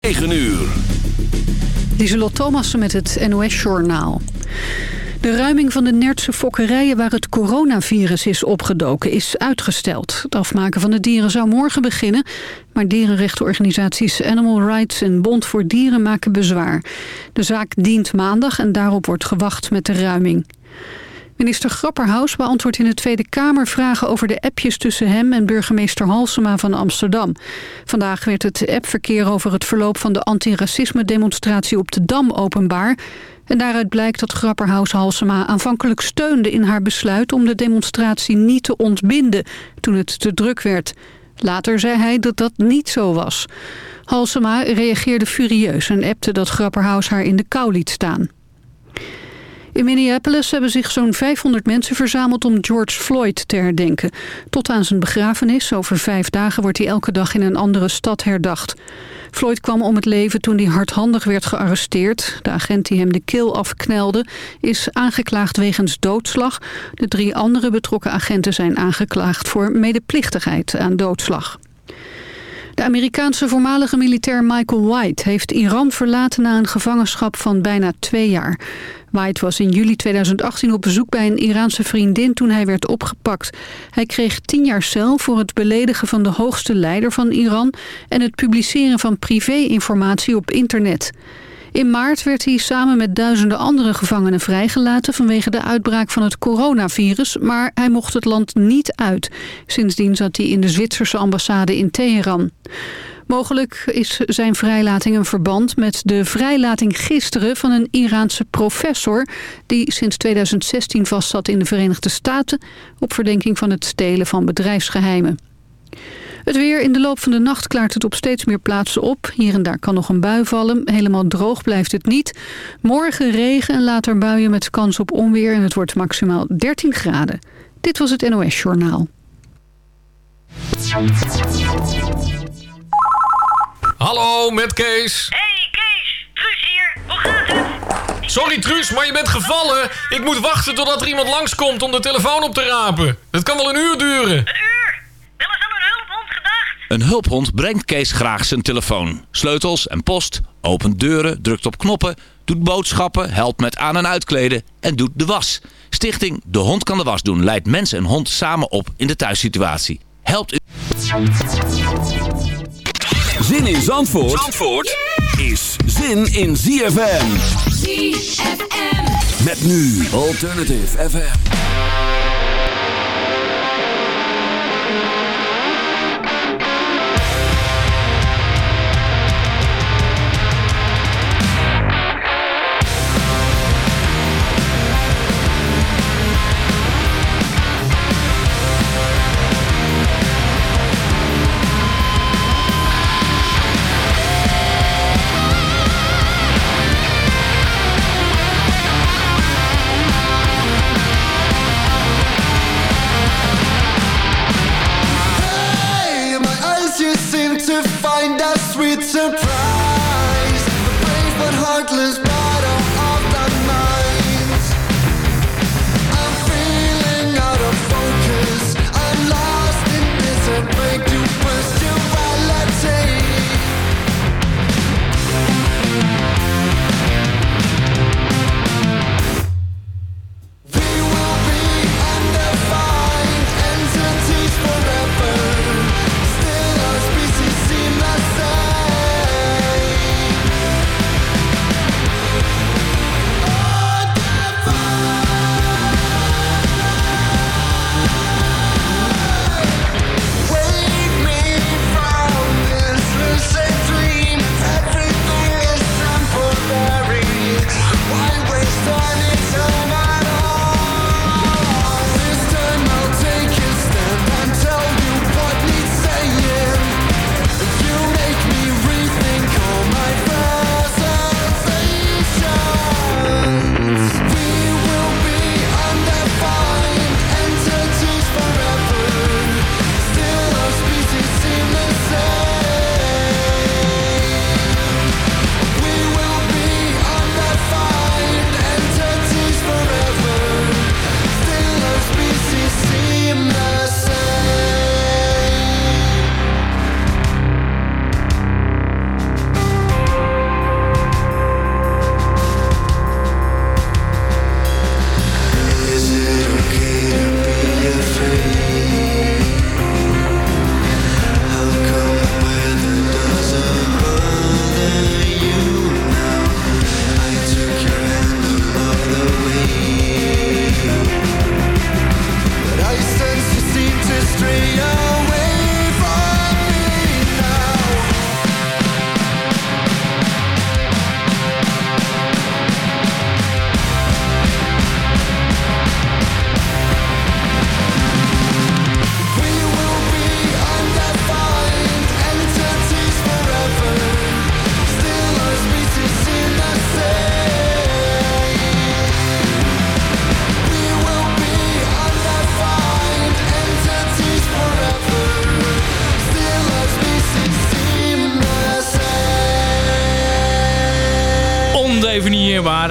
9 uur. Lieselot Thomassen met het NOS-journaal. De ruiming van de Nertse fokkerijen waar het coronavirus is opgedoken is uitgesteld. Het afmaken van de dieren zou morgen beginnen, maar dierenrechtenorganisaties Animal Rights en Bond voor Dieren maken bezwaar. De zaak dient maandag en daarop wordt gewacht met de ruiming. Minister Grapperhaus beantwoordt in de Tweede Kamer vragen over de appjes tussen hem en burgemeester Halsema van Amsterdam. Vandaag werd het appverkeer over het verloop van de antiracisme-demonstratie op de Dam openbaar. En daaruit blijkt dat Grapperhaus Halsema aanvankelijk steunde in haar besluit om de demonstratie niet te ontbinden toen het te druk werd. Later zei hij dat dat niet zo was. Halsema reageerde furieus en appte dat Grapperhaus haar in de kou liet staan. In Minneapolis hebben zich zo'n 500 mensen verzameld om George Floyd te herdenken. Tot aan zijn begrafenis, over vijf dagen, wordt hij elke dag in een andere stad herdacht. Floyd kwam om het leven toen hij hardhandig werd gearresteerd. De agent die hem de keel afknelde is aangeklaagd wegens doodslag. De drie andere betrokken agenten zijn aangeklaagd voor medeplichtigheid aan doodslag. De Amerikaanse voormalige militair Michael White heeft Iran verlaten na een gevangenschap van bijna twee jaar. White was in juli 2018 op bezoek bij een Iraanse vriendin toen hij werd opgepakt. Hij kreeg tien jaar cel voor het beledigen van de hoogste leider van Iran... en het publiceren van privé-informatie op internet. In maart werd hij samen met duizenden andere gevangenen vrijgelaten... vanwege de uitbraak van het coronavirus, maar hij mocht het land niet uit. Sindsdien zat hij in de Zwitserse ambassade in Teheran. Mogelijk is zijn vrijlating een verband met de vrijlating gisteren van een Iraanse professor... die sinds 2016 vastzat in de Verenigde Staten... op verdenking van het stelen van bedrijfsgeheimen. Het weer in de loop van de nacht klaart het op steeds meer plaatsen op. Hier en daar kan nog een bui vallen. Helemaal droog blijft het niet. Morgen regen en later buien met kans op onweer... en het wordt maximaal 13 graden. Dit was het NOS Journaal. Hallo, met Kees. Hey Kees, Truus hier. Hoe gaat het? Sorry Truus, maar je bent gevallen. Ik moet wachten totdat er iemand langskomt om de telefoon op te rapen. Het kan wel een uur duren. Een uur? Wel eens aan een hulphond gedacht? Een hulphond brengt Kees graag zijn telefoon. Sleutels en post, opent deuren, drukt op knoppen, doet boodschappen, helpt met aan- en uitkleden en doet de was. Stichting De Hond kan de was doen leidt mens en hond samen op in de thuissituatie. Helpt u... Zin in Zandvoort, Zandvoort is zin in ZFM. ZFM. Met nu Alternative FM.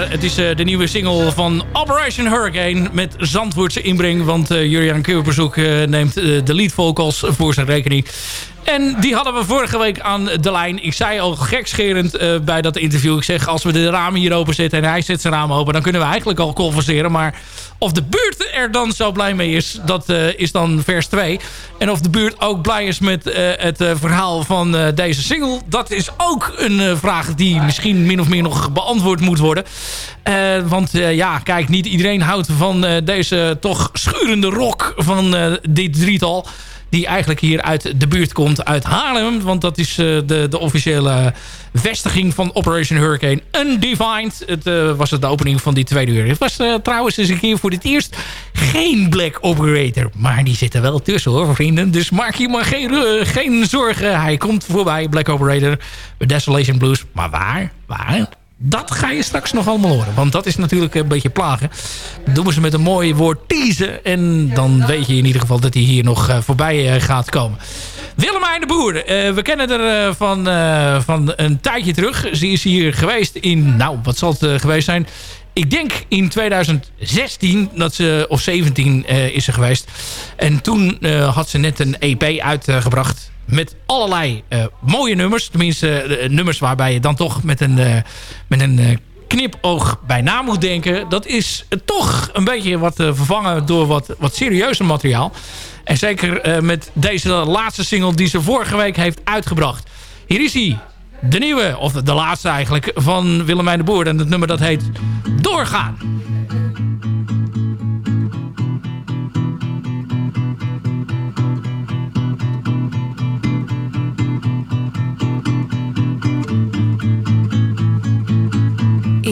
Het is eh, de nieuwe single van Operation Hurricane met Zandvoortse inbreng. Want uh, Juriaan Keurbezoek uh, neemt de lead vocals voor zijn rekening. En die hadden we vorige week aan de lijn. Ik zei al gekscherend uh, bij dat interview. Ik zeg, als we de ramen hier open zetten en hij zet zijn ramen open... dan kunnen we eigenlijk al converseren. Maar of de buurt er dan zo blij mee is, dat uh, is dan vers 2. En of de buurt ook blij is met uh, het verhaal van deze single... dat is ook een vraag die misschien min of meer nog beantwoord moet worden. want ja, kijk, niet iedereen houdt van deze toch schurende rock van dit drietal die eigenlijk hier uit de buurt komt, uit Haarlem. Want dat is uh, de, de officiële vestiging van Operation Hurricane Undefined. Het uh, was het de opening van die tweede uur. Het was uh, trouwens eens een keer voor het eerst geen Black Operator. Maar die zit er wel tussen hoor, vrienden. Dus maak je maar geen, geen zorgen. Hij komt voorbij, Black Operator. Desolation Blues. Maar waar? Waar? Dat ga je straks nog allemaal horen. Want dat is natuurlijk een beetje plagen. Dat doen we ze met een mooi woord teasen. En dan weet je in ieder geval dat hij hier nog uh, voorbij uh, gaat komen. Willemijn de Boer. Uh, we kennen er van, van een tijdje terug. Ze is hier geweest in... Nou, wat zal het geweest zijn? Ik denk in 2016 dat ze, of 17 is ze geweest. En toen had ze net een EP uitgebracht met allerlei uh, mooie nummers. Tenminste, uh, nummers waarbij je dan toch met een, met een knipoog bij na moet denken. Dat is toch een beetje wat vervangen door wat, wat serieuzer materiaal. En zeker met deze laatste single die ze vorige week heeft uitgebracht. Hier is hij. De nieuwe, of de laatste eigenlijk, van Willemijn de Boer. En het nummer dat heet Doorgaan.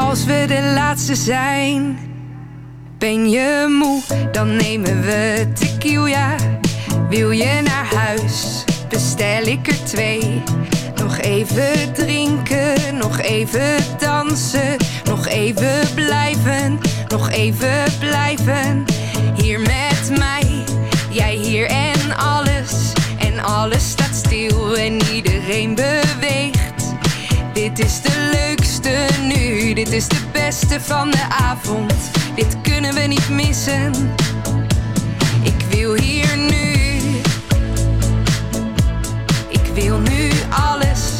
Als we de laatste zijn, ben je moe, dan nemen we tequila. Wil je naar huis, bestel ik er twee. Nog even drinken, nog even dansen, nog even blijven, nog even blijven. Dit is de beste van de avond. Dit kunnen we niet missen. Ik wil hier nu. Ik wil nu alles.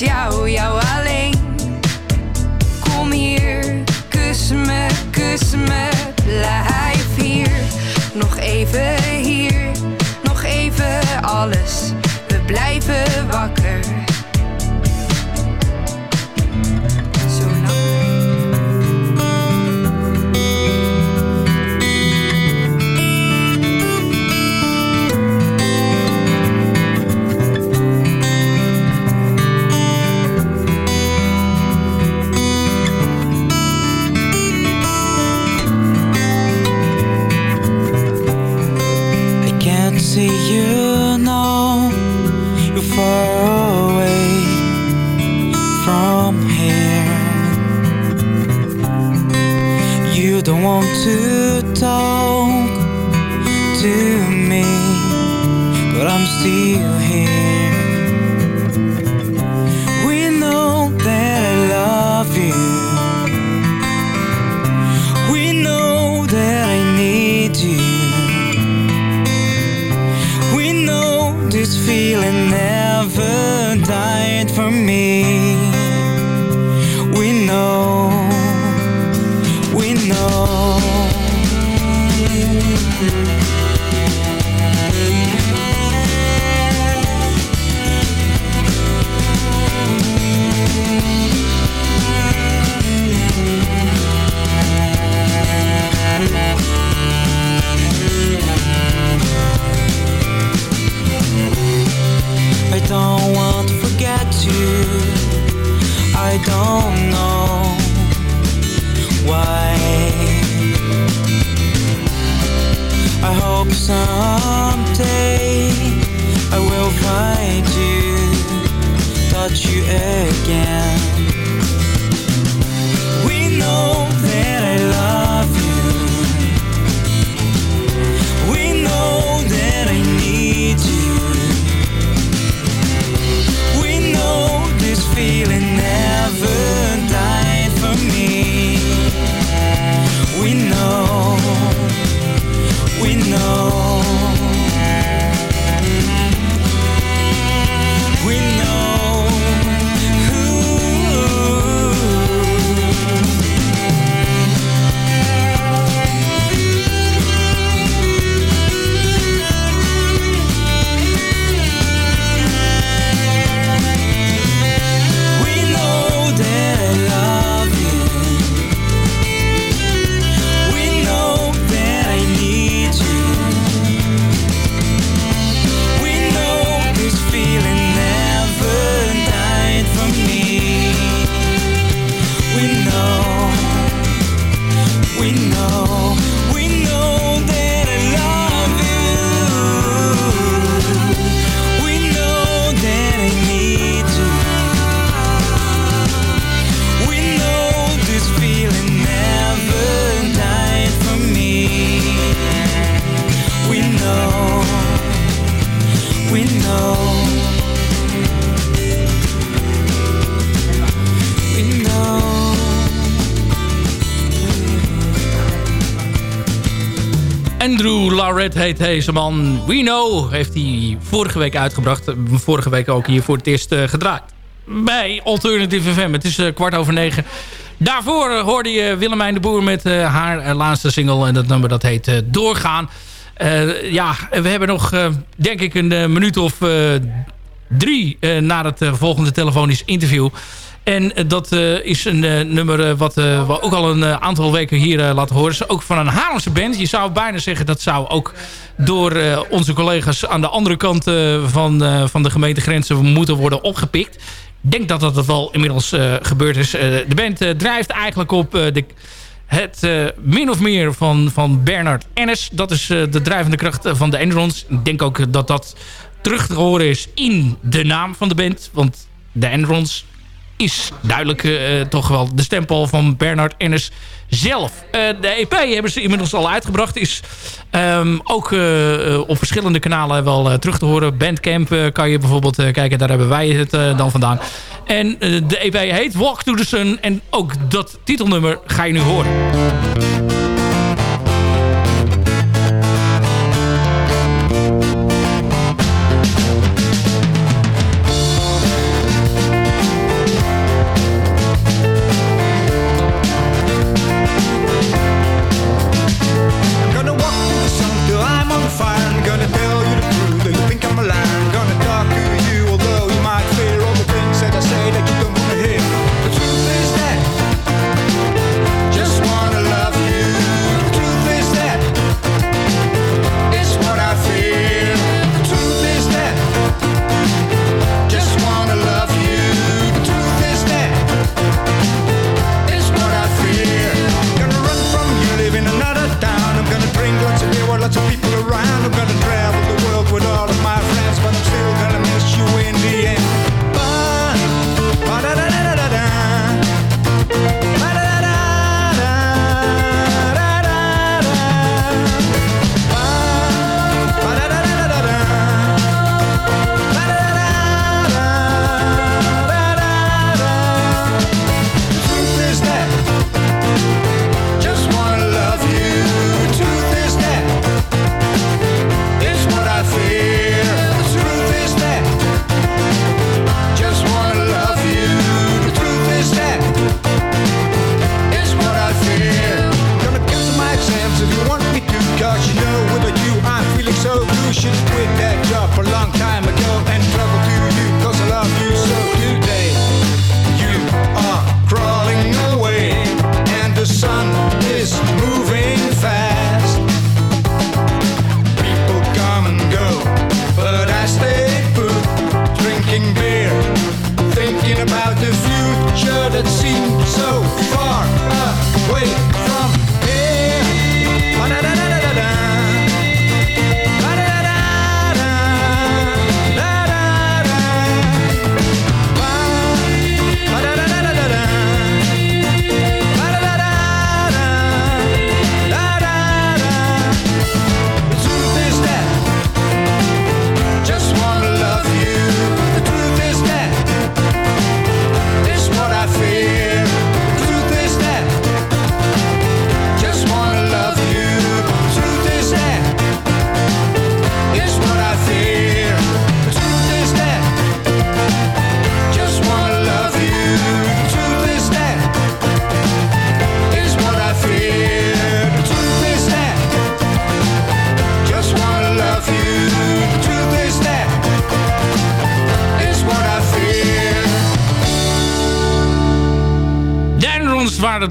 jou, jou alleen. Kom hier, kus me, kus me, blijf hier. Nog even hier, nog even alles. We blijven wakker. To talk to me, but I'm still Andrew Lauret heet deze man. We Know heeft hij vorige week uitgebracht. Vorige week ook hier voor het eerst eh, gedraaid. Bij Alternative FM. Het is eh, kwart over negen. Daarvoor eh, hoorde je Willemijn de Boer met haar laatste single. En dat nummer dat heet Doorgaan. Ja, we hebben nog denk ik een minuut of drie naar het volgende telefonisch interview. En eh, dat eh, is een eh, nummer wat we ook al een aantal weken hier laten horen. ook van een Haarlemse band. Je zou bijna zeggen dat zou ook door onze collega's aan de andere kant van, van de gemeentegrenzen moeten worden opgepikt. Ik denk dat dat wel inmiddels gebeurd is. De band drijft eigenlijk op de het min of meer van, van Bernard Ennis. Dat is de drijvende kracht van de Enrons. Ik denk ook dat dat terug te horen is in de naam van de band. Want de Enrons is duidelijk eh, toch wel de stempel van Bernard Ennis zelf. Eh, de EP hebben ze inmiddels al uitgebracht. Is ehm, ook eh, op verschillende kanalen wel terug te horen. Bandcamp kan je bijvoorbeeld kijken. Daar hebben wij het dan vandaan. En de EP heet Walk to the Sun. En ook dat titelnummer ga je nu horen.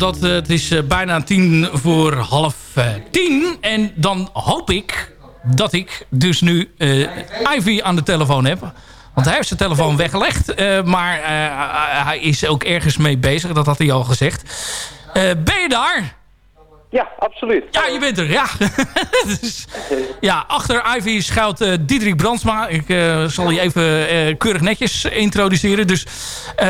Dat. eh, Het is eh, bijna tien voor half eh, tien. En dan hoop ik dat ik dus nu Ivy aan de telefoon heb. Want hij heeft zijn telefoon weggelegd. maar hij is ook ergens mee bezig. Dat had hij al gezegd. Ben je daar? Ja, absoluut. Ja, je bent er, ja. Dus, ja, achter Ivy schuilt eh Diederik Brandsma. Ik eh, zal je even eh, keurig netjes introduceren. Dus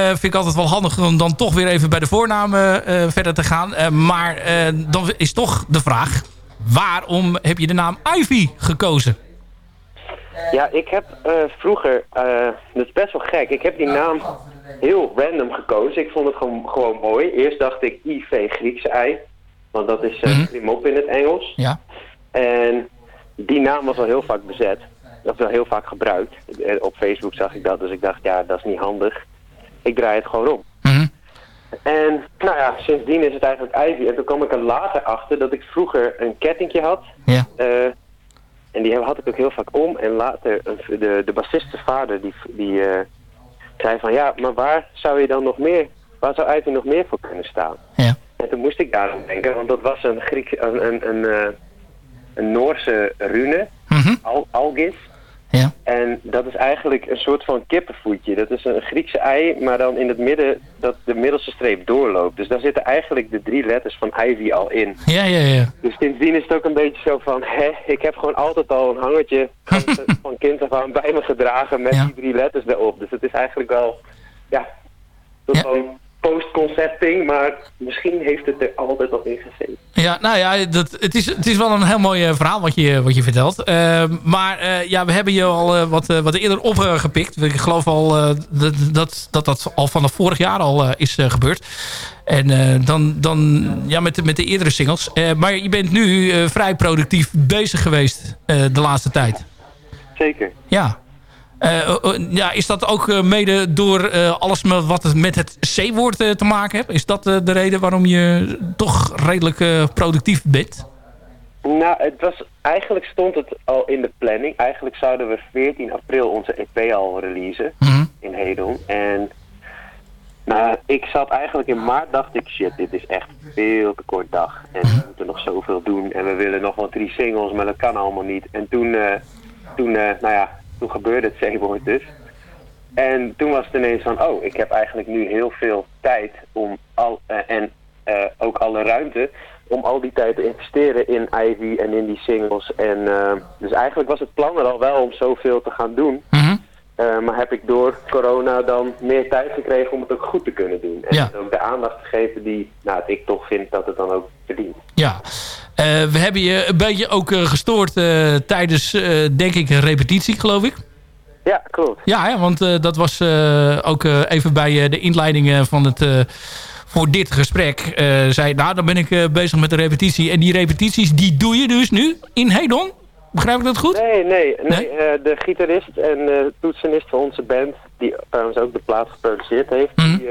vind ik altijd wel handig om dan toch weer even bij de voornamen verder te gaan. Maar dan is toch de vraag... waarom heb je de naam Ivy gekozen? Ja, ik heb vroeger, dat is best wel gek, ik heb die naam heel random gekozen. Ik vond het gewoon, gewoon mooi. Eerst dacht ik IV Griekse ei, want dat is uh, in het Engels. Ja. En die naam was al heel vaak bezet. Dat wel heel vaak gebruikt. Eh, Op Facebook zag ik dat, dus ik dacht, ja, dat is niet handig. Ik draai het gewoon om. Mhm. En nou ja, sindsdien is het eigenlijk Ivy. En toen kwam ik er later achter dat ik vroeger een kettingje had. Ja. Eh, en die had ik ook heel vaak om. En later, de, de bassiste vader, die, die zei van... Ja, maar waar zou je dan nog meer... Waar zou Ivy nog meer voor kunnen staan? En toen moest ik daarom denken, want dat was een, Griek, een, een, een, eh, een Noorse rune. Mhm. Al, Algis. Ja. En dat is eigenlijk een soort van kippenvoetje. Dat is een Griekse ei, maar dan in het midden dat de middelste streep doorloopt. Dus daar zitten eigenlijk de drie letters van Ivy al in. Ja, ja, ja. Dus sindsdien is het ook een beetje zo van, hè, ik heb gewoon altijd al een hangertje van, van kind af aan bij me gedragen met Ja. die drie letters erop. Dus het is eigenlijk wel, ja, Ja. van post-concepting, maar misschien heeft het er altijd al in gezeten. Ja, nou ja, dat, het, is, het is wel een heel mooi eh, verhaal wat je, wat je vertelt. Eh, maar eh, ja, we hebben je al eh, wat, wat eerder opgepikt. Ik geloof al dat, dat, dat dat al vanaf vorig jaar al is gebeurd. En dan, dan ja, met, de- met de eerdere singles. Maar je bent nu vrij productief bezig geweest de laatste tijd. Zeker. Ja. Eh, eh, eh, ja, is dat ook mede door alles wat het met het C-woord te maken heeft? Is dat de reden waarom je toch redelijk productief bent? Nou, het was, eigenlijk stond het al in de planning. Eigenlijk zouden we 14 april onze EP al releasen Mhm. in Hedon. En nou, ik zat eigenlijk in maart, dacht ik, shit, dit is echt veel te kort dag. En we moeten nog zoveel doen en we willen nog wel drie singles, maar dat kan allemaal niet. En toen, toen nou ja, toen gebeurde het C-woord dus. En toen was het ineens van, oh, ik heb eigenlijk nu heel veel tijd om al, eh, en eh, ook alle ruimte om al die tijd te investeren in Ivy en in die singles. En eh, dus eigenlijk was het plan er al wel om zoveel te gaan doen. Mhm. Maar heb ik door corona dan meer tijd gekregen om het ook goed te kunnen doen. En Ja. ook de aandacht te geven die nou, ik toch vind dat het dan ook verdient. Ja. Eh, we hebben je een beetje ook eh, gestoord eh, tijdens, denk ik, een repetitie, geloof ik. Ja, klopt. Ja, hè, want dat was ook even bij de inleiding van het... voor dit gesprek eh, zei, nou, dan ben ik bezig met de repetitie. En die repetities, die doe je dus nu in Hedon? Begrijp ik dat goed? Nee, nee. nee, Nee? de gitarist en toetsenist van onze band, die trouwens ook de plaat geproduceerd heeft, Mhm. die,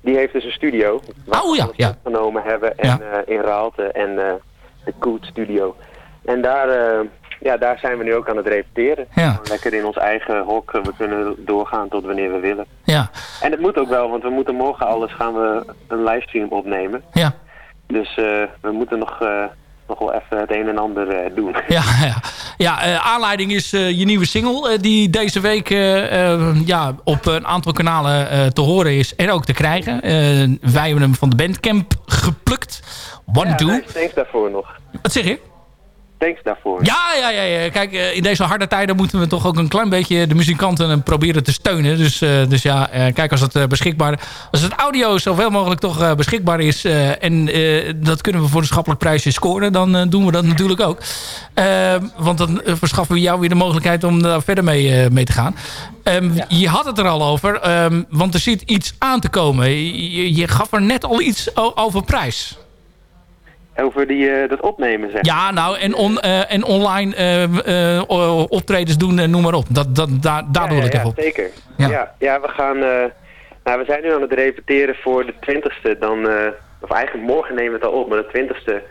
die heeft dus een studio. waar Oh, we ja, alles ja. opgenomen hebben en, Ja. in Raalte en de Good Studio. En daar, eh, ja, daar zijn we nu ook aan het repeteren. Ja. Lekker in ons eigen hok. We kunnen doorgaan tot wanneer we willen. Ja, En het moet ook wel, want we moeten morgen alles gaan we een livestream opnemen. ja. Dus eh, we moeten nog, eh, nog wel even het een en ander doen. Ja, ja. ja aanleiding is je nieuwe single... die deze week ja, op een aantal kanalen te horen is en ook te krijgen. Wij hebben hem van de Bandcamp geplukt. One Ja, nee, thanks daarvoor nog. Wat zeg je? Thanks daarvoor. Ja, ja, ja, ja. Kijk, eh, in deze harde tijden moeten we toch ook een klein beetje de muzikanten eh, proberen te steunen. Dus, eh, dus ja, kijk, als het beschikbaar... Als het audio zoveel mogelijk toch beschikbaar is... en dat kunnen we voor een schappelijk prijsje scoren... dan doen we dat natuurlijk ook. Eh, want dan verschaffen we jou weer de mogelijkheid om daar verder mee, mee te gaan. Ehm, Je had het er al over, ehm, want er zit iets aan te komen. Je, je gaf er net al iets over prijs. Over die, eh, dat opnemen, zeg. Ja, nou, en, on, eh, en online eh, optredens doen, en noem maar op. Dat, dat, daar daar doe ja, ik ja, even op. zeker. Ja. Ja. Ja, we gaan... nou, we zijn nu aan het repeteren voor de twintigste. Dan, of eigenlijk morgen nemen we het al op, maar de twintigste...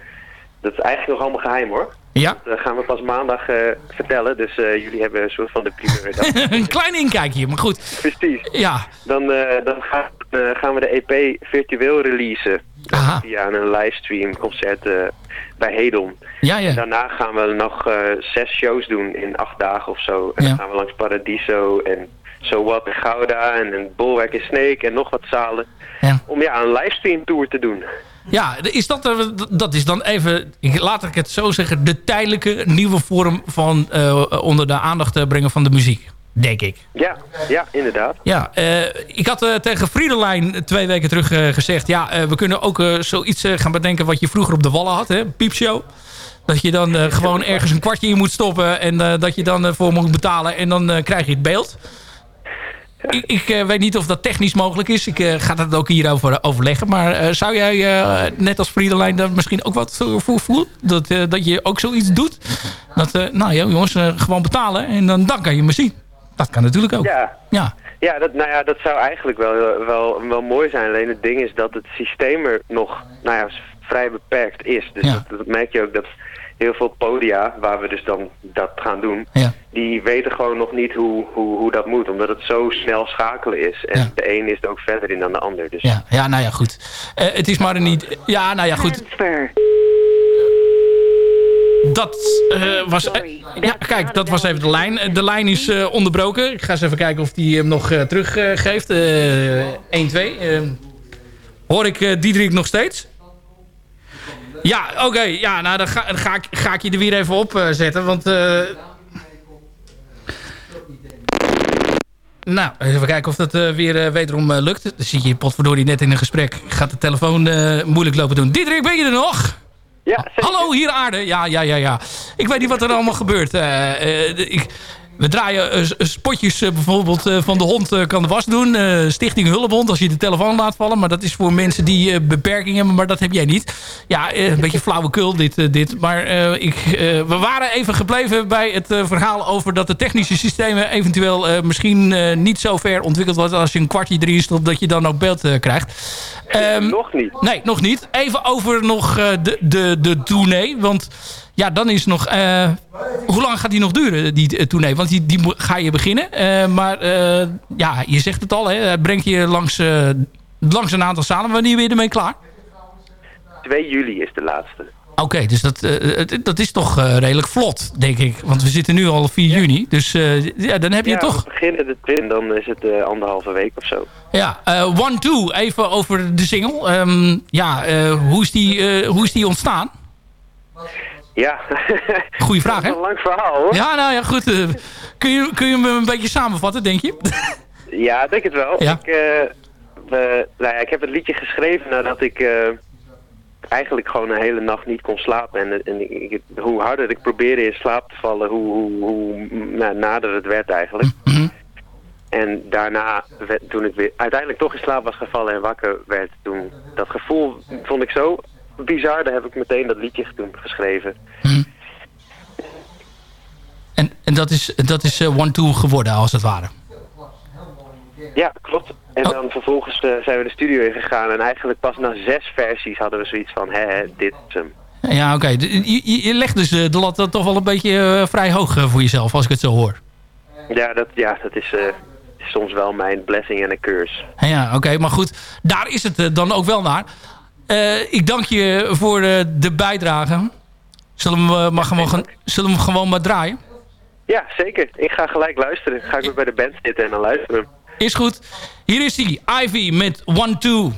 Dat is eigenlijk nog allemaal geheim, hoor. Ja, Dat gaan we pas maandag vertellen. Dus jullie hebben een soort van de primeur. een klein inkijkje, maar goed. Precies. Ja, Dan, dan gaan, gaan we de EP virtueel releasen. Via een livestream concert eh, bij Hedon. ja, ja. Daarna gaan we nog eh, zes shows doen in acht dagen of zo. En dan gaan we langs Paradiso en So What in Gouda en een Bolwerk in Sneek en nog wat zalen. Ja. Om ja, een livestream tour te doen. Ja, is dat, eh, dat is dan even, laat ik het zo zeggen... de tijdelijke nieuwe vorm van onder de aandacht brengen van de muziek. Denk ik. Ja, ja, inderdaad. Ja, eh, ik had eh, tegen Friedelijn twee weken terug eh, gezegd... ja, we kunnen ook zoiets gaan bedenken wat je vroeger op de Wallen had, hè? Piepshow. Dat je dan gewoon ergens een kwartje in moet stoppen... en dat je dan voor moet betalen en dan krijg je het beeld. Ik, ik weet niet of dat technisch mogelijk is. Ik ga dat ook hierover overleggen. Maar zou jij, net als Friedelijn, daar misschien ook wat voor voelen? Dat, dat je ook zoiets doet? Dat, nou ja, jongens, gewoon betalen en dan, dan kan je me zien. Dat kan natuurlijk ook. Ja, ja. ja dat, nou ja, dat zou eigenlijk wel, wel, wel mooi zijn. Alleen het ding is dat het systeem er nog nou ja, vrij beperkt is. Dus Ja. dat, dat merk je ook dat heel veel podia, waar we dus dan dat gaan doen... Ja. die weten gewoon nog niet hoe, hoe, hoe dat moet. Omdat het zo snel schakelen is. En Ja. de een is er ook verder in dan de ander. Dus Ja, ja, nou ja, goed. Eh, het is maar een niet... Ja, nou ja, goed. Transfer. Dat eh, was... ja, kijk, dat was even de lijn. De lijn is eh, onderbroken. Ik ga eens even kijken of die hem nog teruggeeft. 1, 2. hoor ik Diederik nog steeds? Ja, oké. ja, nou, dan ga, ga, ik, ga ik je er weer even op zetten. Want... Nou, even kijken of dat weer wederom lukt. Dan zie je potverdorie net in een gesprek. Gaat de telefoon moeilijk lopen doen. Diederik, ben je er nog? Ja, Hallo, hier aarde. Ja, ja, ja, ja. Ik weet niet wat er allemaal gebeurt. Uh, uh, ik, we draaien uh, spotjes bijvoorbeeld van de hond kan de was doen. Stichting Hulpbond als je de telefoon laat vallen. Maar dat is voor mensen die beperking hebben. Maar dat heb jij niet. Ja, een beetje flauwekul dit. dit. Maar ik, we waren even gebleven bij het verhaal over dat de technische systemen eventueel misschien niet zo ver ontwikkeld worden als je een kwartje erin stopt dat je dan ook beeld krijgt. Um, nog niet. Nee, nog niet. Even over nog de, de, de tournee. Want ja, dan is nog... Uh, hoe lang gaat die nog duren, die uh, tournee? Want die, die ga je beginnen. Uh, maar ja, je zegt het al. Hè, brengt je langs, langs een aantal zalen. Wanneer ben je ermee klaar? 2 juli is de laatste. Oké, dus dat, dat is toch redelijk vlot, denk ik. Want we zitten nu al 4 juni. Dus ja, dan heb je ja, toch... we beginnen de twin, dan is het anderhalve week of zo. Ja, One Two, even over de single. Um, ja, hoe, is die, hoe is die ontstaan? Ja. Goeie vraag, hè? een lang verhaal, hoor. Ja, nou ja, goed. Uh, kun, je, kun je hem een beetje samenvatten, denk je? ja, ik denk het wel. Ja. Ik, uh, nou ja, ik heb het liedje geschreven nadat ik uh, eigenlijk gewoon een hele nacht niet kon slapen. En, en ik, hoe harder ik probeerde in slaap te vallen, hoe, hoe, hoe nou, nader het werd eigenlijk. Mm -hmm. En daarna, toen ik weer uiteindelijk toch in slaap was gevallen en wakker werd, toen dat gevoel vond ik zo bizar, daar heb ik meteen dat liedje toen geschreven. Hmm. En, en dat is, dat is uh, One Two geworden, als het ware? Ja, klopt. En oh. dan vervolgens uh, zijn we de studio ingegaan en eigenlijk pas na zes versies hadden we zoiets van, hè, dit is hem. Ja, oké. Okay. Je, je, legt dus de lat toch wel een beetje uh, vrij hoog voor jezelf, als ik het zo hoor. Ja, dat, ja, dat is soms wel mijn blessing en een curse. Ja, oké. Okay. Maar goed, daar is het dan ook wel naar. Uh, ik dank je voor uh, de bijdrage. Zullen we, maar gewoon, zullen we gewoon maar draaien? Ja, zeker. Ik ga gelijk luisteren. Ga ik weer bij de band zitten en dan luisteren. Is goed. Hier is hij, Ivy met One Two.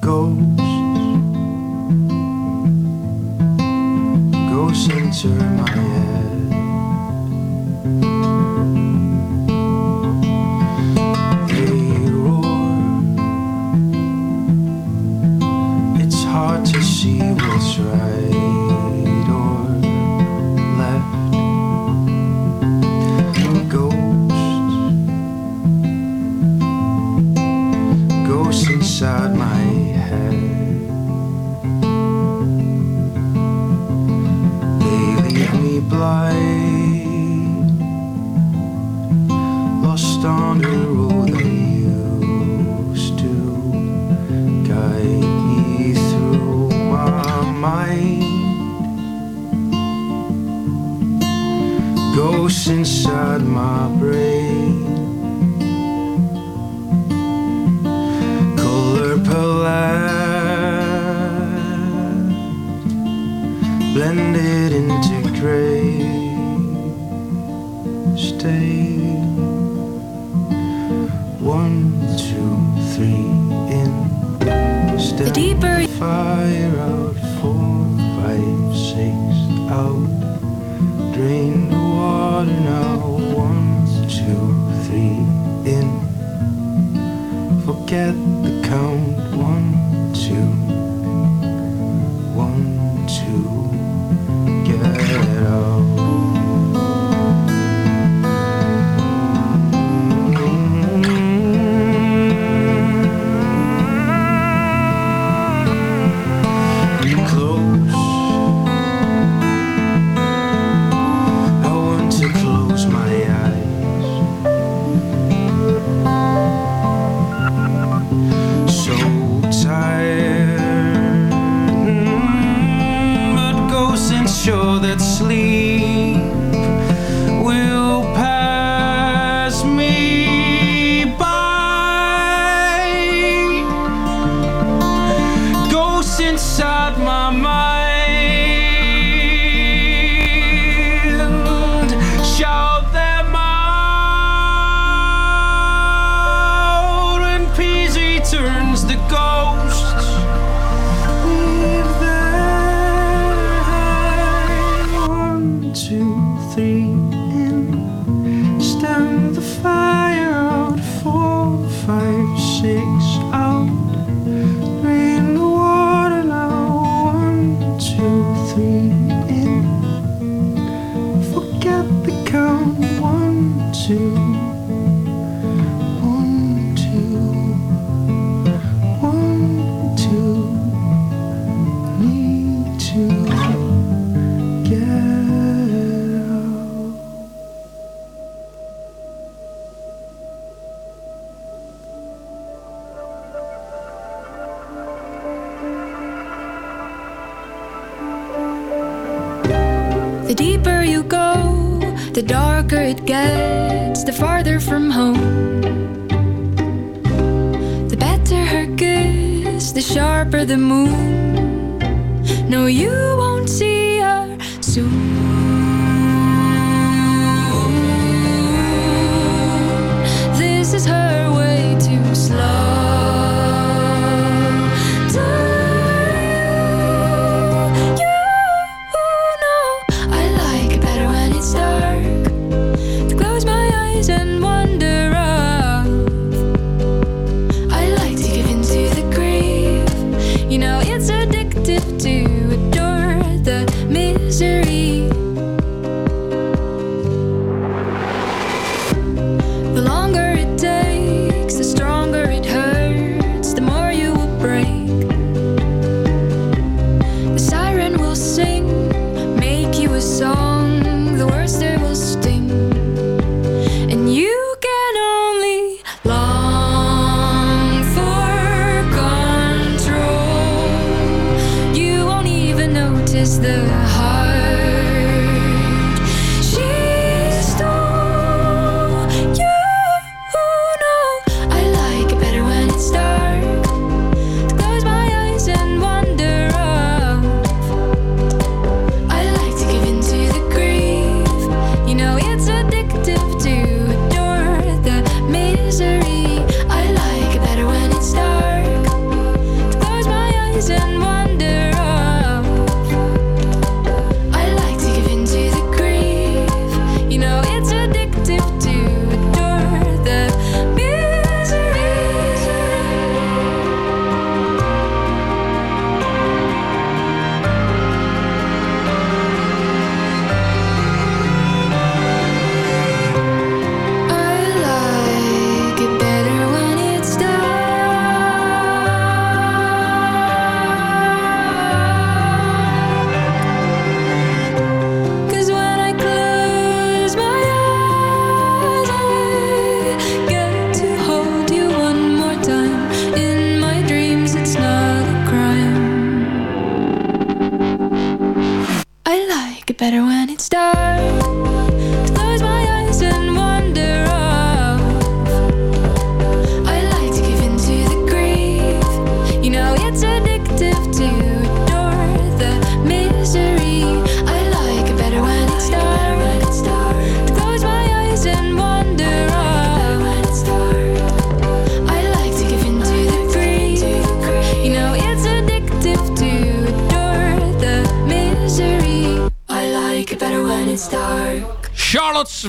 Ghost Ghost enter my head right or left. Ghosts, ghosts inside my head. They leave me blind, lost on the road inside my brain. Color palette blended into gray. Stay. One, two, three, in. Step The deeper fire out now. One, two, three, in. Forget the count. One, two. The deeper you go, the darker it gets, the farther from home. The better her kiss, the sharper the moon. No, you won't see her soon.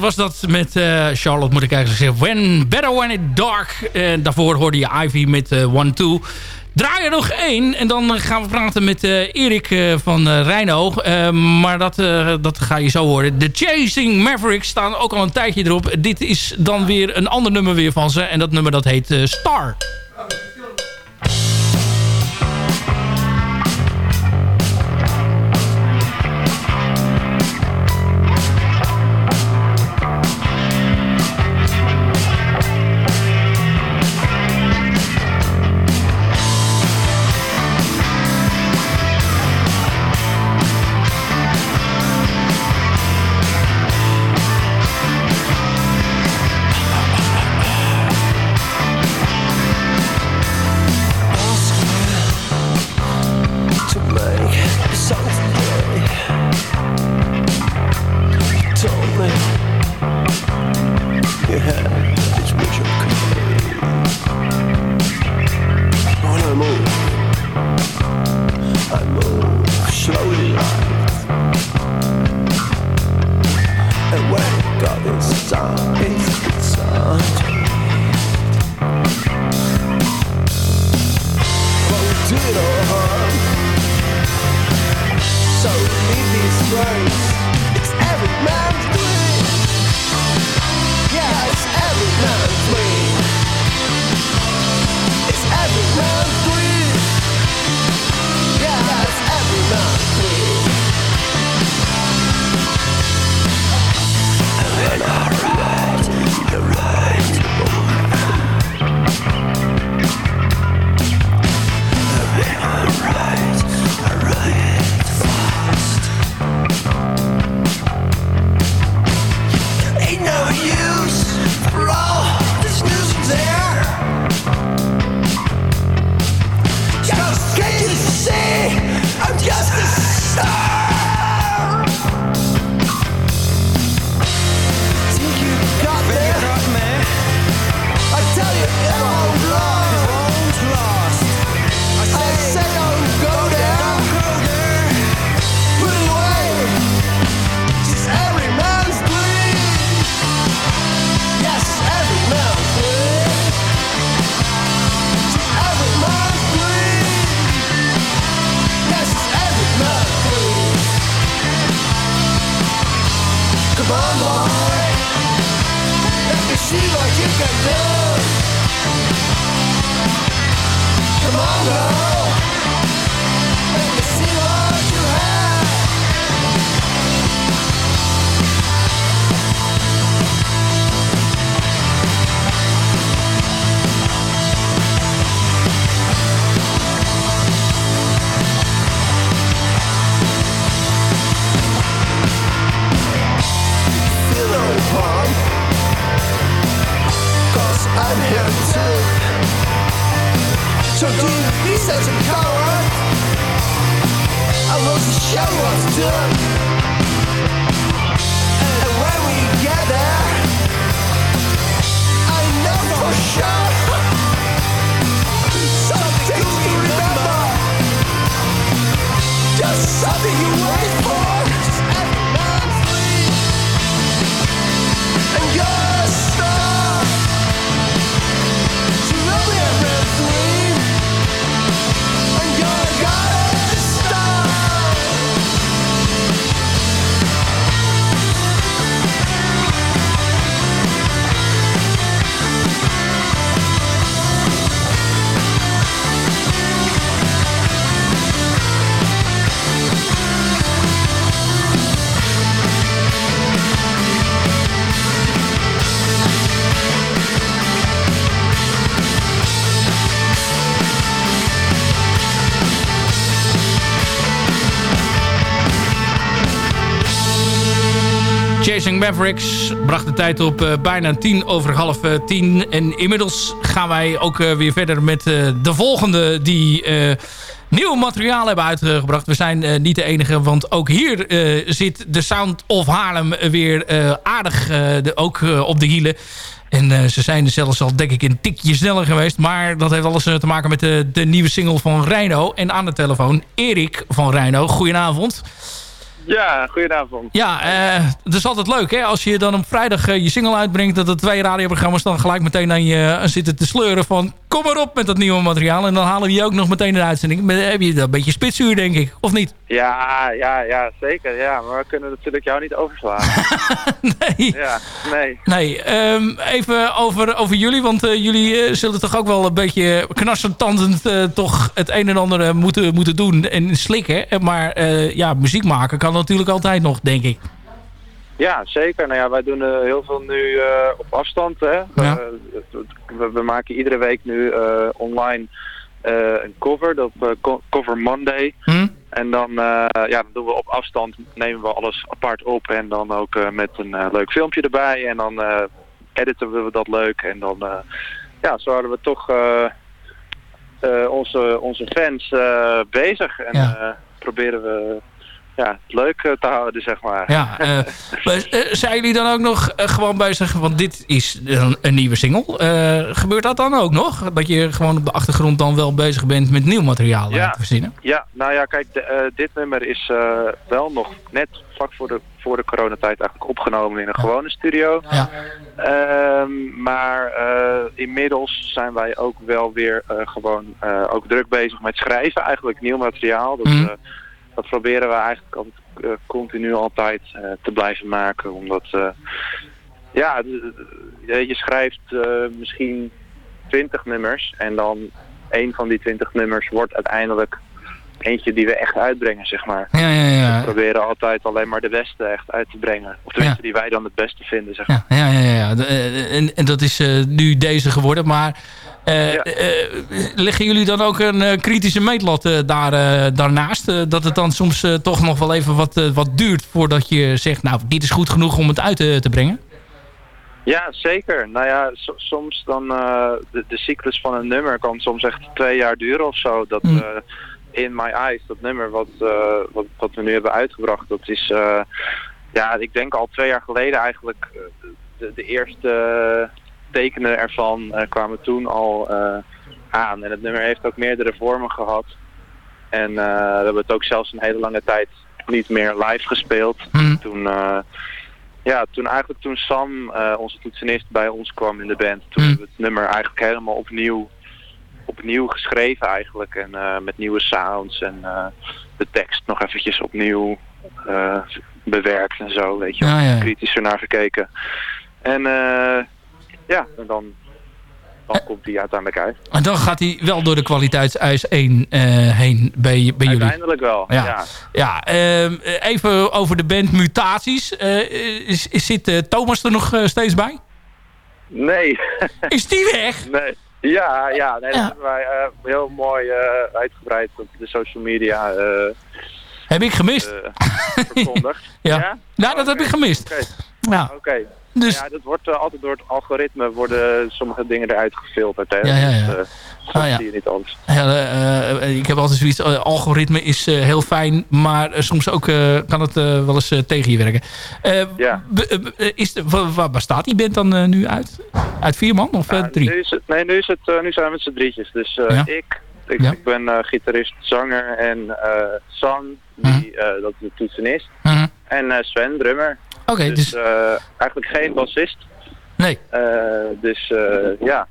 was dat met eh, Charlotte, moet ik eigenlijk zeggen. When Better When It Dark. Eh, daarvoor hoorde je Ivy met uh, One Two. Draai er nog één en dan gaan we praten met Erik van Rhino. maar dat, dat ga je zo horen. The Chasing Mavericks staan ook al een tijdje erop. Dit is dan weer een ander nummer weer van ze. En dat nummer dat heet Star. Chasing Mavericks bracht de tijd op eh, bijna tien over half eh, tien. En inmiddels gaan wij ook eh, weer verder met de volgende die nieuw materiaal hebben uitgebracht. We zijn niet de enige, want ook hier zit de Sound of Haarlem weer aardig de, ook op de hielen. En ze zijn zelfs al denk ik een tikje sneller geweest. Maar dat heeft alles te maken met de, de nieuwe single van Reino. En aan de telefoon Erik van Reino. Goedenavond. Ja, goedenavond. Ja, eh, het is altijd leuk hè. Als je dan op vrijdag eh, je single uitbrengt... dat er twee radioprogramma's dan gelijk meteen aan je aan zitten te sleuren van... kom maar op met dat nieuwe materiaal. En dan halen we je ook nog meteen de uitzending. Maar heb je dan een beetje spitsuur denk ik, of niet? Ja, ja, ja, zeker. Ja, maar we kunnen natuurlijk jou niet overslaan. nee. Ja, nee. Nee, ehm, even over, over jullie. Want eh, jullie eh, zullen toch ook wel een beetje knarsetandend uh, toch het een en ander uh, moeten, moeten doen en slikken. Maar uh, ja, muziek maken kan natuurlijk altijd nog, denk ik. Ja, zeker. Nou ja, wij doen uh, heel veel nu uh, op afstand. Hè? Ja. Uh, we, we, maken iedere week nu online een cover, dat co Cover Monday. Hm? En dan, ja, dan doen we op afstand, nemen we alles apart op en dan ook met een leuk filmpje erbij. En dan editen we dat leuk en dan, ja, zo houden we toch onze, onze fans bezig. En ja. proberen we ja, leuk eh, te houden, zeg maar. Ja, eh, eh, zijn jullie dan ook nog gewoon bezig? Want dit is een, een nieuwe single. Gebeurt dat dan ook nog? Dat je gewoon op de achtergrond dan wel bezig bent met nieuw materiaal Ja. te verzinnen? Ja, nou ja, kijk, de, dit nummer is wel nog net vlak voor de, voor de coronatijd eigenlijk opgenomen in een gewone studio. Ja. Ehm, maar inmiddels zijn wij ook wel weer gewoon ook druk bezig met schrijven, eigenlijk nieuw materiaal. Dat, Mhm. Dat proberen we eigenlijk altijd, eh, continu altijd eh, te blijven maken, omdat eh, ja, je, schrijft misschien twintig nummers en dan een van die twintig nummers wordt uiteindelijk eentje die we echt uitbrengen, zeg maar. Ja, ja, ja. We proberen altijd alleen maar de beste echt uit te brengen. Of tenminste die wij dan het beste vinden, zeg maar. Ja, ja, ja. ja. En, en dat is nu deze geworden. Maar eh, eh, leggen jullie dan ook een eh, kritische meetlat eh, daar, eh, daarnaast? Eh, dat het dan soms eh, toch nog wel even wat, eh, wat duurt voordat je zegt... nou, dit is goed genoeg om het uit eh, te brengen? Ja, zeker. Nou ja, so- soms dan eh, de, de cyclus van een nummer kan soms echt twee jaar duren of zo. Dat Mm. eh, In My Eyes, dat nummer wat, eh, wat, wat we nu hebben uitgebracht, dat is, eh, ja, ik denk al twee jaar geleden eigenlijk, eh, de, de eerste tekenen ervan eh, kwamen toen al eh, aan. En het nummer heeft ook meerdere vormen gehad. En eh, we hebben het ook zelfs een hele lange tijd niet meer live gespeeld. Toen, eh, ja, toen eigenlijk toen Sam, onze toetsenist, bij ons kwam in de band, toen hebben we het nummer eigenlijk helemaal opnieuw, opnieuw geschreven eigenlijk. En met nieuwe sounds en de tekst nog eventjes opnieuw bewerkt en zo, weet je wel. Ja, ja. Kritischer naar gekeken. En eh, ja, en dan, dan komt die uiteindelijk uit. En dan gaat hij wel door de kwaliteitseis 1 eh, heen bij, bij jullie. Uiteindelijk wel, Ja, ja. ehm, even over de band Mutaties. Eh, is, is, zit eh, Thomas er nog eh, steeds bij? Nee. Is die weg? Nee. Ja, ja, nee, dat Ja. hebben wij eh, heel mooi eh, uitgebreid op de social media eh, Heb ik gemist. eh, verkondigd. ja. Nou, dat heb ik gemist. Oké. Ja. Oké. Dus- Ja, dat wordt eh, altijd door het algoritme worden sommige dingen eruit gefilterd. Hè? Ja, ja, ja. Dus, eh, soms Ah, ja. zie je niet alles. Ja, eh, eh, ik heb altijd zoiets, eh, algoritme is eh, heel fijn, maar eh, soms ook eh, kan het eh, wel eens eh, tegen je werken. Eh, Ja. eh, is de, wa- waar bestaat die band dan eh, nu uit? Uit vier man of eh, drie? Nu, is het, nee, nu, is het, eh, nu zijn we met z'n drietjes. Dus eh, Ja. ik, ik, Ja. ik ben eh, gitarist, zanger en eh San, die, eh, dat is de toetsenist. Mhm. En eh, Sven, drummer. Oké, dus dus- eh, eigenlijk geen bassist. Nee. Eh, dus ja,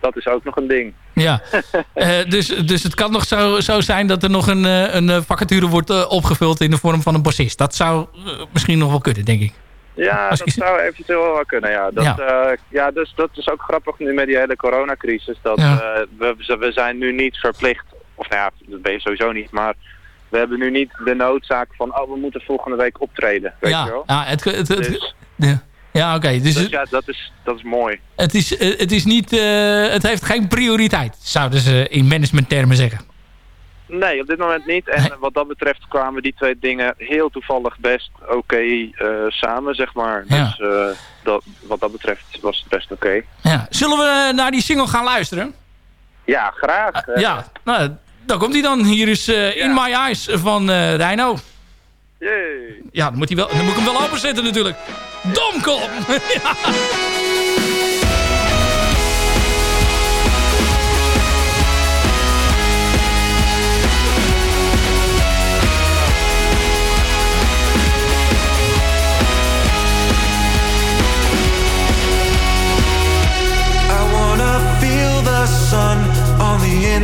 dat is ook nog een ding. Ja, dus, dus het kan nog zo, zo zijn dat er nog een, een vacature wordt opgevuld in de vorm van een bassist. Dat zou misschien nog wel kunnen, denk ik. Ja, Als dat ik- zou eventueel wel kunnen, ja. Dat, Ja. ja. dus dat is ook grappig nu met die hele coronacrisis. Dat Ja. we, we zijn nu niet verplicht, of nou ja, dat ben je sowieso niet, maar we hebben nu niet de noodzaak van, oh, we moeten volgende week optreden, weet ja, je wel. ja, het, het, het- Dus- ja. ja oké. dus Dus ja, dat is, dat is mooi. het, is, eh, het, is niet, eh, het heeft geen prioriteit, zouden ze in managementtermen zeggen. Nee, op dit moment niet. En wat dat betreft kwamen die twee dingen heel toevallig best oké eh, samen, zeg maar. Ja. Dus dat, wat dat betreft was het best oké. Ja. Zullen we naar die single gaan luisteren? Ja, graag. Ja, nou, dan komt hij dan. Hier is eh, In My Eyes van eh Reino. Yay. Ja, dan moet, hij wel, dan moet ik hem wel openzetten natuurlijk. Domkom! ja.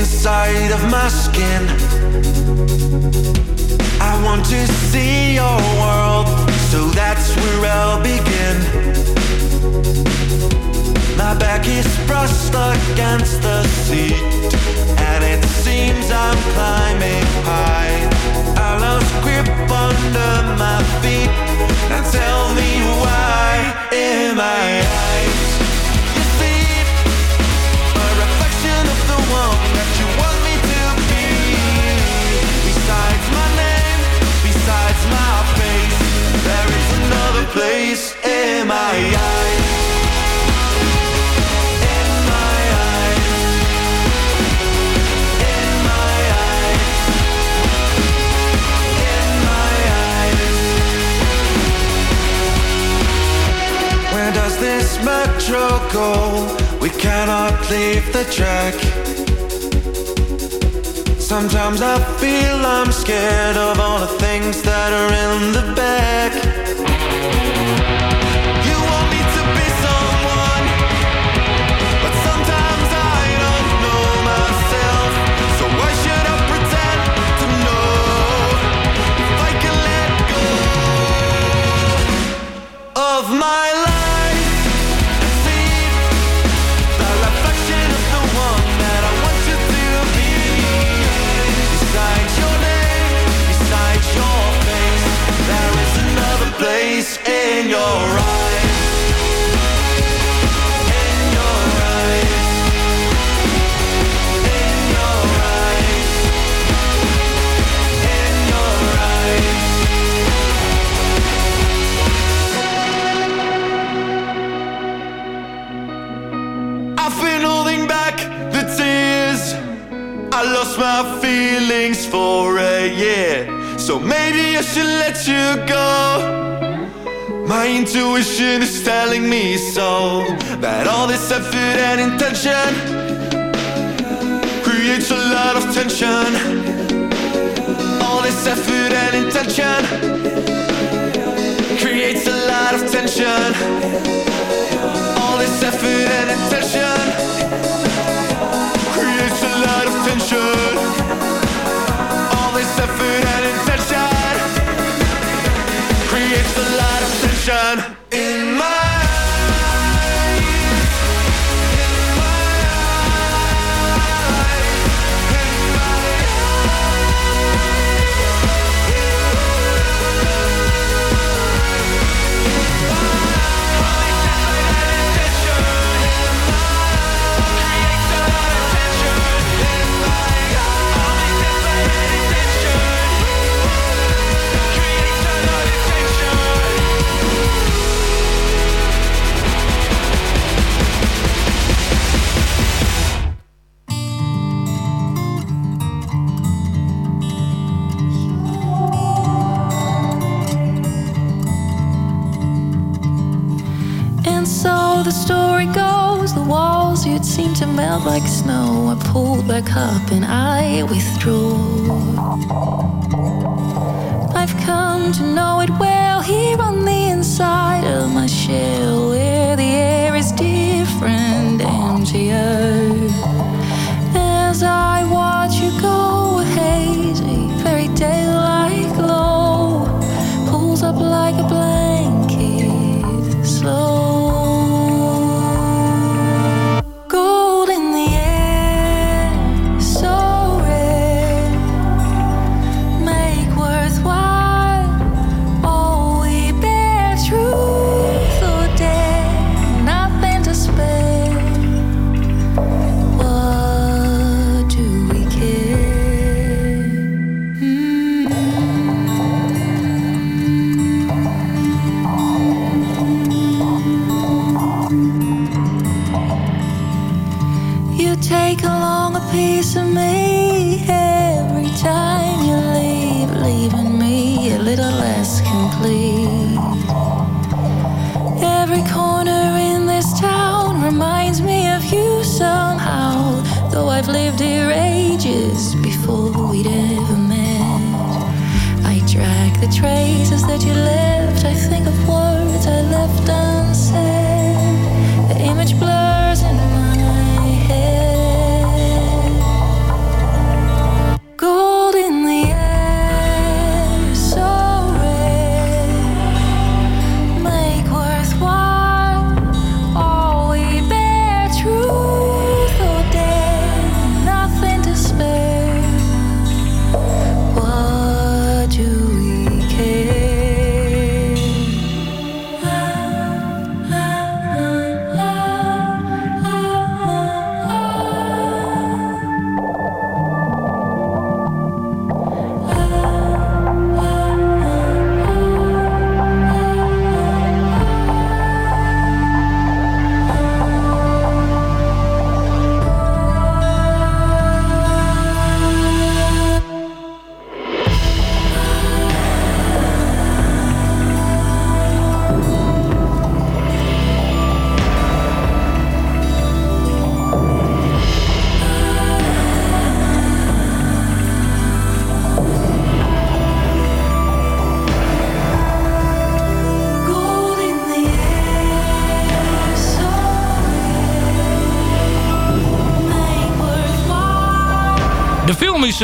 Inside of my skin. I want to see your world, so that's where I'll begin. My back is pressed against the seat, and it seems I'm climbing high. I lost grip under my feet. Now tell me why in my eyes you see a reflection of the one place in my eyes. In my eyes. In my eyes. In my eyes. Where does this metro go? We cannot leave the track. Sometimes I feel I'm scared of all the things that are in the back. of mine my feelings for a year. So maybe I should let you go. My intuition is telling me so. That all this effort and intention creates a lot of tension. All this effort and intention creates a lot of tension. All this effort and intention. like snow. I pulled back up and I withdrew. I've come to know it well here on the inside of my shell, where the air is different, emptier.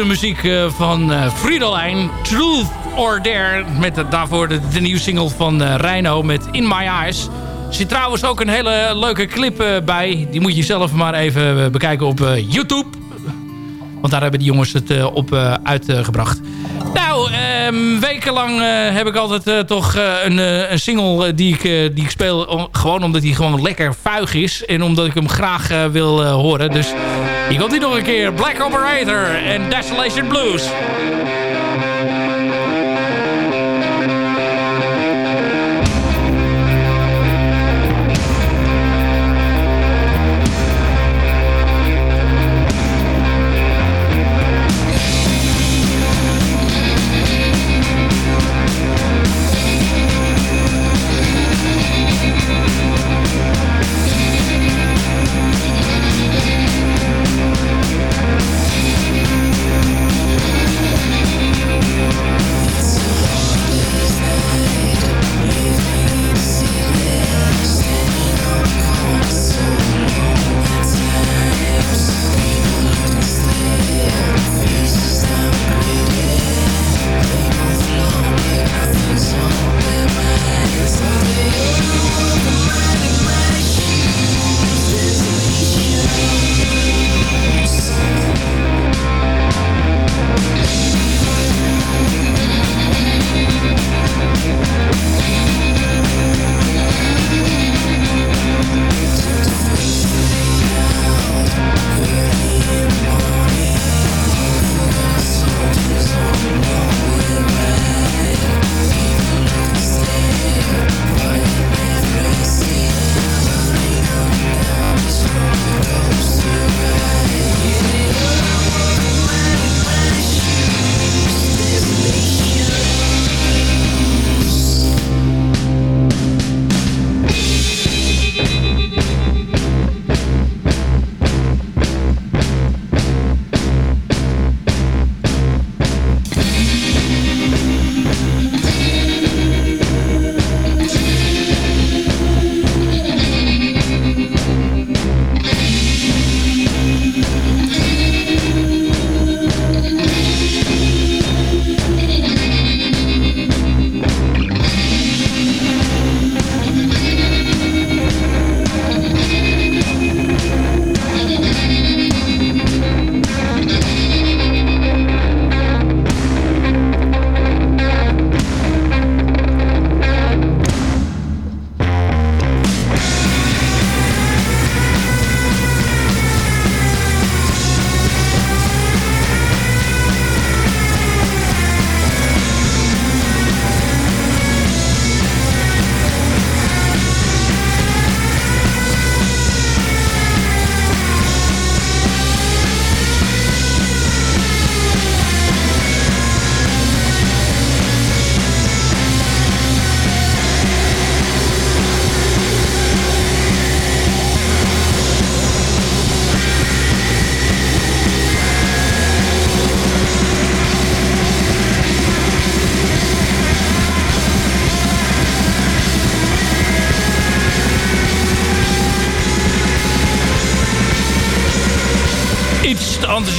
Muziek eh, van eh Friedelijn, Truth or Dare. Met daarvoor de, nieuwe single van eh Reino met In My Eyes. Er zit trouwens ook een hele leuke clip bij. Die moet je zelf maar even bekijken op YouTube. Want daar hebben die jongens het op uitgebracht. Nou, ehm, wekenlang heb ik altijd toch een, een single die, ik, die ik speel. gewoon omdat hij gewoon lekker vuig is. En omdat ik hem graag wil horen. Dus hier komt hij nog een keer. Black Operator en Desolation Blues.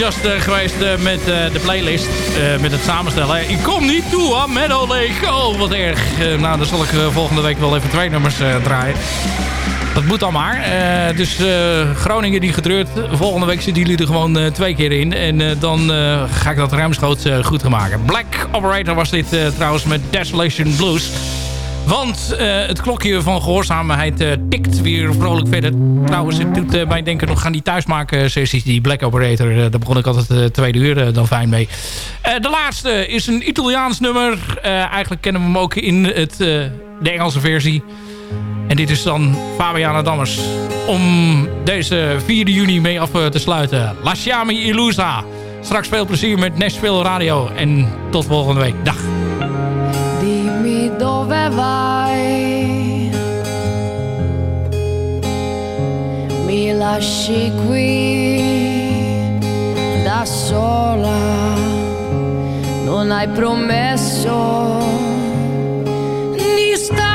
Enthousiast eh, geweest eh, met eh, de playlist. met het samenstellen. Ik kom niet toe aan Meadow Lake. Oh, wat erg. Nou, dan zal ik volgende week wel even twee nummers draaien. Dat moet dan maar. Dus Groningen die getreurd. Volgende week zitten jullie er gewoon twee keer in. En dan ga ik dat ruimschoots goed gaan maken. Black Operator was dit trouwens met Desolation Blues. Want eh, het klokje van gehoorzaamheid eh, tikt weer vrolijk verder. Trouwens, het doet eh, mij denken nog aan die thuismaken sessies. Die Black Operator, daar begon ik altijd de tweede uur dan fijn mee. De laatste is een Italiaans nummer. Eigenlijk kennen we hem ook in het, de Engelse versie. En dit is dan Fabiana Dammers. Om deze 4 juni mee af te sluiten. Lasciami Illusa. Straks veel plezier met Nashville Radio. En tot volgende week. Dag. Dove vai, mi lasci qui da sola, non hai promesso di stare